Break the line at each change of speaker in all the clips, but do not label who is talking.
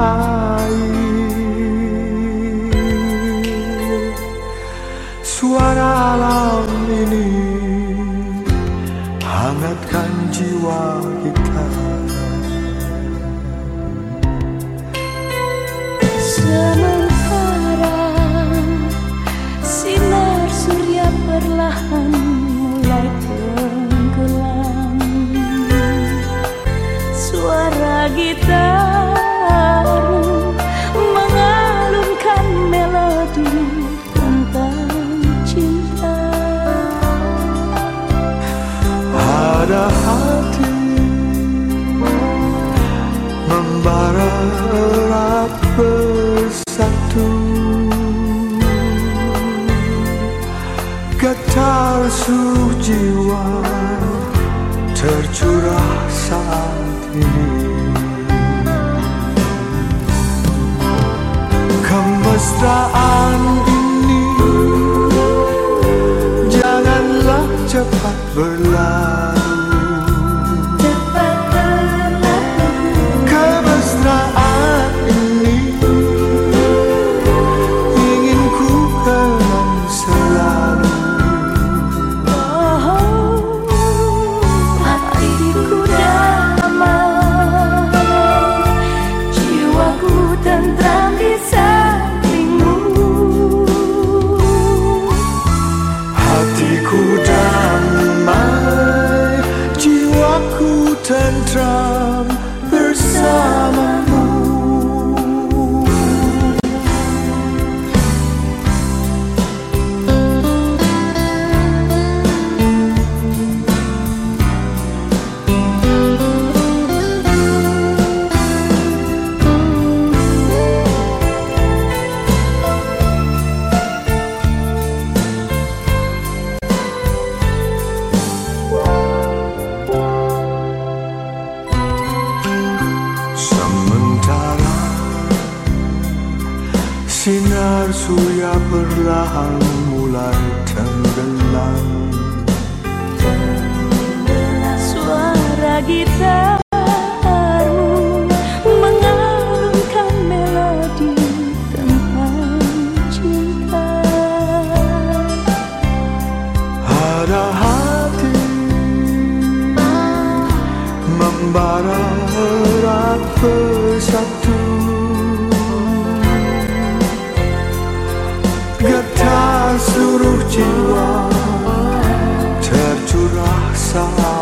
air Suara alam ini hangatkan jiwa kita.
Sementara sinar surya perlahan mulai tenggelam. Suara gitar melodi
ada hati membara erat bersatu. Getar jiwa tercurah saat ini kemesraan try perlahan mulai tenggelam.
Suara gitarmu mengalunkan melodi tentang cinta.
Ada hati membara erat jiwa tercurah saat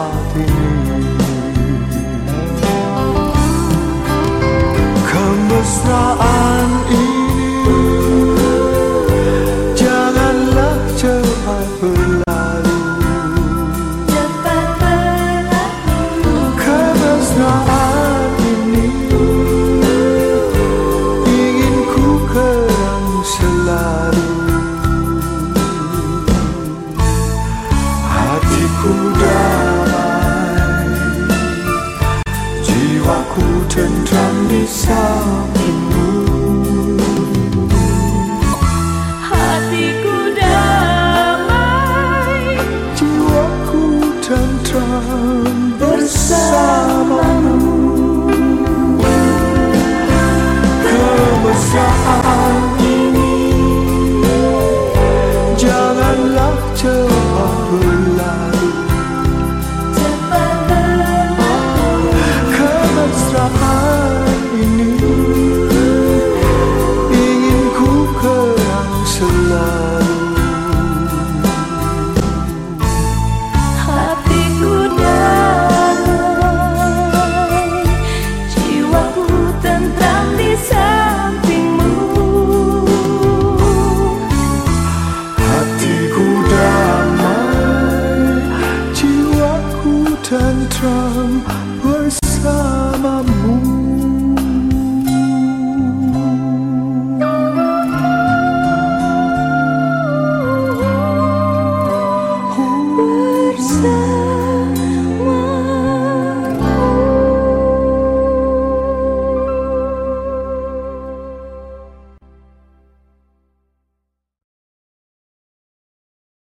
纯纯的笑。heart.